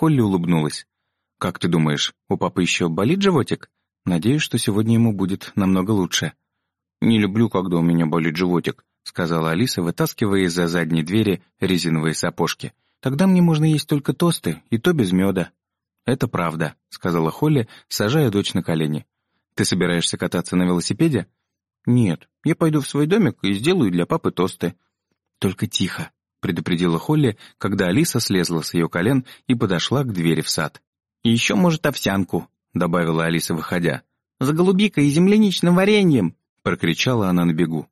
Холли улыбнулась. «Как ты думаешь, у папы еще болит животик? Надеюсь, что сегодня ему будет намного лучше». «Не люблю, когда у меня болит животик», — сказала Алиса, вытаскивая из-за задней двери резиновые сапожки. «Тогда мне можно есть только тосты, и то без меда». «Это правда», — сказала Холли, сажая дочь на колени. «Ты собираешься кататься на велосипеде?» «Нет, я пойду в свой домик и сделаю для папы тосты». «Только тихо», — предупредила Холли, когда Алиса слезла с ее колен и подошла к двери в сад. «И еще, может, овсянку», — добавила Алиса, выходя. «За голубикой и земляничным вареньем», — прокричала она на бегу.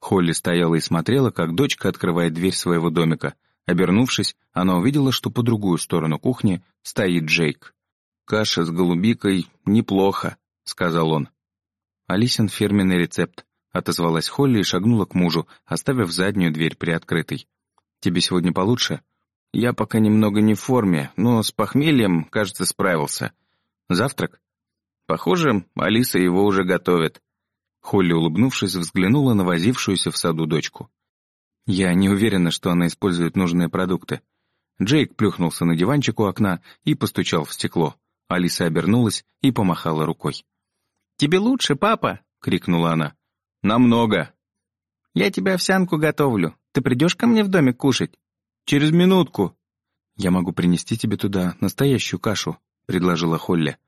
Холли стояла и смотрела, как дочка открывает дверь своего домика. Обернувшись, она увидела, что по другую сторону кухни стоит Джейк. «Каша с голубикой неплохо», — сказал он. «Алисин фирменный рецепт», — отозвалась Холли и шагнула к мужу, оставив заднюю дверь приоткрытой. «Тебе сегодня получше?» «Я пока немного не в форме, но с похмельем, кажется, справился. Завтрак?» «Похоже, Алиса его уже готовит». Холли, улыбнувшись, взглянула на возившуюся в саду дочку. «Я не уверена, что она использует нужные продукты». Джейк плюхнулся на диванчик у окна и постучал в стекло. Алиса обернулась и помахала рукой. «Тебе лучше, папа!» — крикнула она. «Намного!» «Я тебе овсянку готовлю. Ты придешь ко мне в домик кушать?» «Через минутку!» «Я могу принести тебе туда настоящую кашу», — предложила Холли.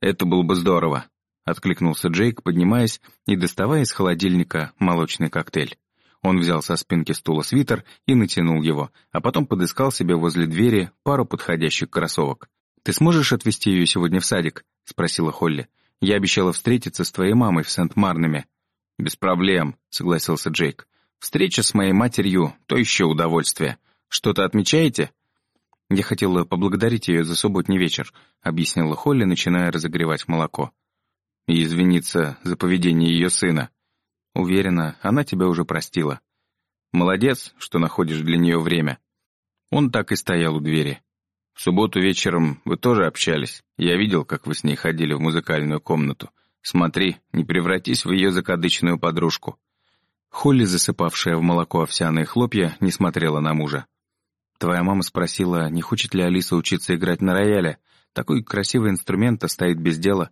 «Это было бы здорово», — откликнулся Джейк, поднимаясь и доставая из холодильника молочный коктейль. Он взял со спинки стула свитер и натянул его, а потом подыскал себе возле двери пару подходящих кроссовок. «Ты сможешь отвезти ее сегодня в садик?» — спросила Холли. Я обещала встретиться с твоей мамой в Сент-Марнаме». «Без проблем», — согласился Джейк. «Встреча с моей матерью — то еще удовольствие. Что-то отмечаете?» «Я хотела поблагодарить ее за субботний вечер», — объяснила Холли, начиная разогревать молоко. «И извиниться за поведение ее сына. Уверена, она тебя уже простила. Молодец, что находишь для нее время». Он так и стоял у двери. В субботу вечером вы тоже общались. Я видел, как вы с ней ходили в музыкальную комнату. Смотри, не превратись в ее закадычную подружку». Холли, засыпавшая в молоко овсяные хлопья, не смотрела на мужа. «Твоя мама спросила, не хочет ли Алиса учиться играть на рояле. Такой красивый инструмент, а стоит без дела».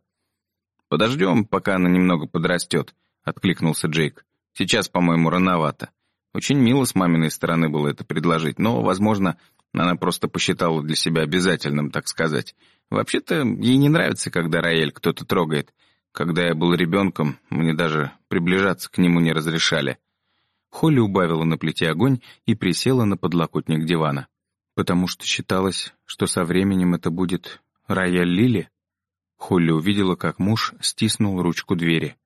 «Подождем, пока она немного подрастет», — откликнулся Джейк. «Сейчас, по-моему, рановато. Очень мило с маминой стороны было это предложить, но, возможно, она просто посчитала для себя обязательным, так сказать. Вообще-то, ей не нравится, когда Раэль кто-то трогает. Когда я был ребенком, мне даже приближаться к нему не разрешали. Холли убавила на плите огонь и присела на подлокотник дивана. Потому что считалось, что со временем это будет Раяль Лили. Холли увидела, как муж стиснул ручку двери.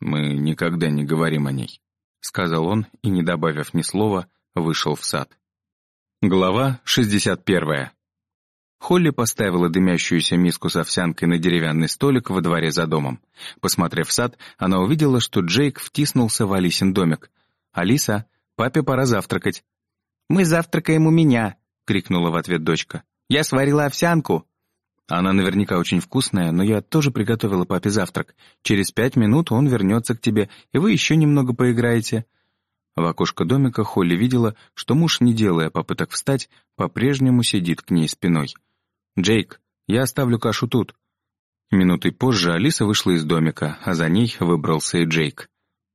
«Мы никогда не говорим о ней», — сказал он и, не добавив ни слова, вышел в сад. Глава 61. Холли поставила дымящуюся миску с овсянкой на деревянный столик во дворе за домом. Посмотрев в сад, она увидела, что Джейк втиснулся в Алисин домик. «Алиса, папе пора завтракать». «Мы завтракаем у меня», — крикнула в ответ дочка. «Я сварила овсянку». «Она наверняка очень вкусная, но я тоже приготовила папе завтрак. Через пять минут он вернется к тебе, и вы еще немного поиграете». В окошко домика Холли видела, что муж, не делая попыток встать, по-прежнему сидит к ней спиной. «Джейк, я оставлю кашу тут». Минутой позже Алиса вышла из домика, а за ней выбрался и Джейк.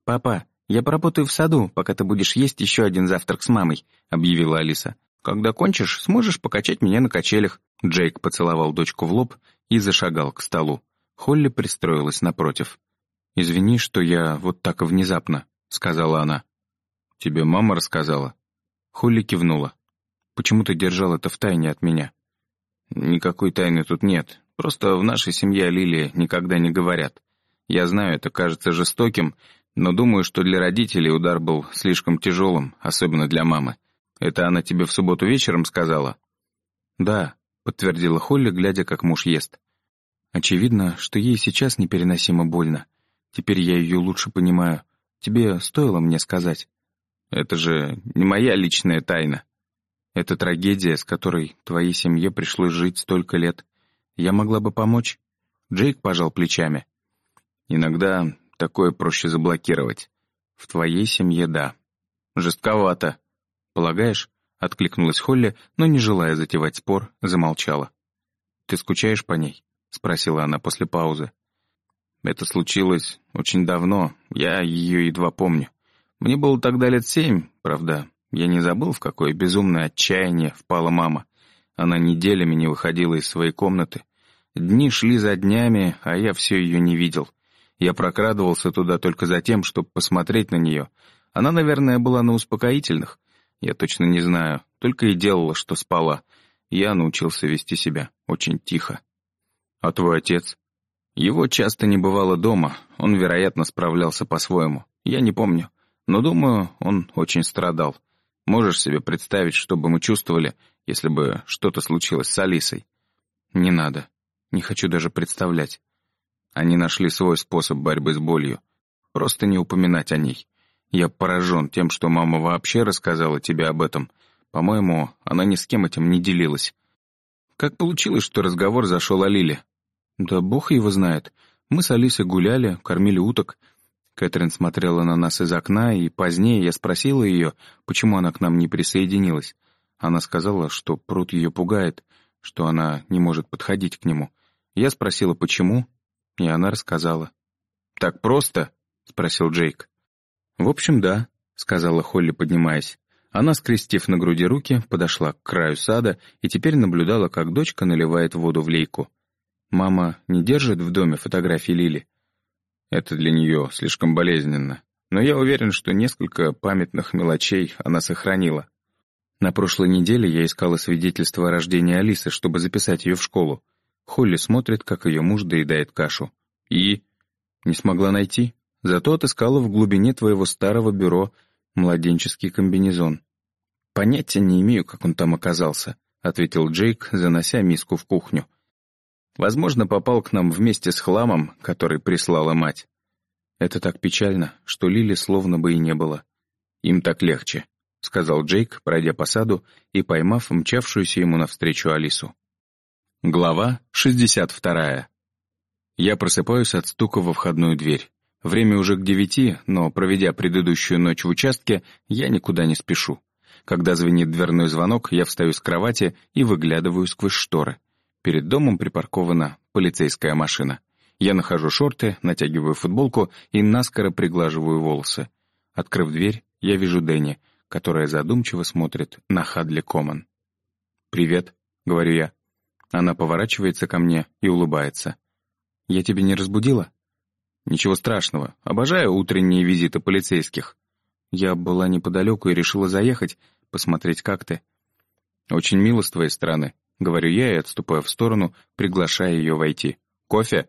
«Папа, я поработаю в саду, пока ты будешь есть еще один завтрак с мамой», — объявила Алиса. «Когда кончишь, сможешь покачать меня на качелях». Джейк поцеловал дочку в лоб и зашагал к столу. Холли пристроилась напротив. «Извини, что я вот так внезапно», — сказала она. «Тебе мама рассказала?» Холли кивнула. «Почему ты держал это в тайне от меня?» «Никакой тайны тут нет. Просто в нашей семье о Лилии никогда не говорят. Я знаю, это кажется жестоким, но думаю, что для родителей удар был слишком тяжелым, особенно для мамы. Это она тебе в субботу вечером сказала?» «Да», — подтвердила Холли, глядя, как муж ест. «Очевидно, что ей сейчас непереносимо больно. Теперь я ее лучше понимаю. Тебе стоило мне сказать». Это же не моя личная тайна. Это трагедия, с которой твоей семье пришлось жить столько лет. Я могла бы помочь?» Джейк пожал плечами. «Иногда такое проще заблокировать. В твоей семье — да. Жестковато. Полагаешь? — откликнулась Холли, но, не желая затевать спор, замолчала. «Ты скучаешь по ней?» — спросила она после паузы. «Это случилось очень давно, я ее едва помню. Мне было тогда лет семь, правда. Я не забыл, в какое безумное отчаяние впала мама. Она неделями не выходила из своей комнаты. Дни шли за днями, а я все ее не видел. Я прокрадывался туда только за тем, чтобы посмотреть на нее. Она, наверное, была на успокоительных. Я точно не знаю, только и делала, что спала. Я научился вести себя очень тихо. А твой отец? Его часто не бывало дома, он, вероятно, справлялся по-своему. Я не помню, но, думаю, он очень страдал. Можешь себе представить, что бы мы чувствовали, если бы что-то случилось с Алисой? Не надо. Не хочу даже представлять. Они нашли свой способ борьбы с болью. Просто не упоминать о ней. Я поражен тем, что мама вообще рассказала тебе об этом. По-моему, она ни с кем этим не делилась. Как получилось, что разговор зашел о Лиле? Да бог его знает. Мы с Алисой гуляли, кормили уток. Кэтрин смотрела на нас из окна, и позднее я спросила ее, почему она к нам не присоединилась. Она сказала, что пруд ее пугает, что она не может подходить к нему. Я спросила, почему, и она рассказала. «Так просто?» — спросил Джейк. «В общем, да», — сказала Холли, поднимаясь. Она, скрестив на груди руки, подошла к краю сада и теперь наблюдала, как дочка наливает воду в лейку. «Мама не держит в доме фотографии Лили?» Это для нее слишком болезненно. Но я уверен, что несколько памятных мелочей она сохранила. На прошлой неделе я искала свидетельство о рождении Алисы, чтобы записать ее в школу. Холли смотрит, как ее муж доедает кашу. И... Не смогла найти. Зато отыскала в глубине твоего старого бюро младенческий комбинезон. «Понятия не имею, как он там оказался», — ответил Джейк, занося миску в кухню. Возможно, попал к нам вместе с хламом, который прислала мать. Это так печально, что Лили словно бы и не было. Им так легче, — сказал Джейк, пройдя по саду и поймав мчавшуюся ему навстречу Алису. Глава 62. Я просыпаюсь от стука во входную дверь. Время уже к девяти, но, проведя предыдущую ночь в участке, я никуда не спешу. Когда звенит дверной звонок, я встаю с кровати и выглядываю сквозь шторы. Перед домом припаркована полицейская машина. Я нахожу шорты, натягиваю футболку и наскоро приглаживаю волосы. Открыв дверь, я вижу Дэнни, которая задумчиво смотрит на Хадли Коман. «Привет», — говорю я. Она поворачивается ко мне и улыбается. «Я тебя не разбудила?» «Ничего страшного. Обожаю утренние визиты полицейских. Я была неподалеку и решила заехать, посмотреть, как ты. Очень мило с твоей стороны. — говорю я и отступаю в сторону, приглашая ее войти. «Кофе?»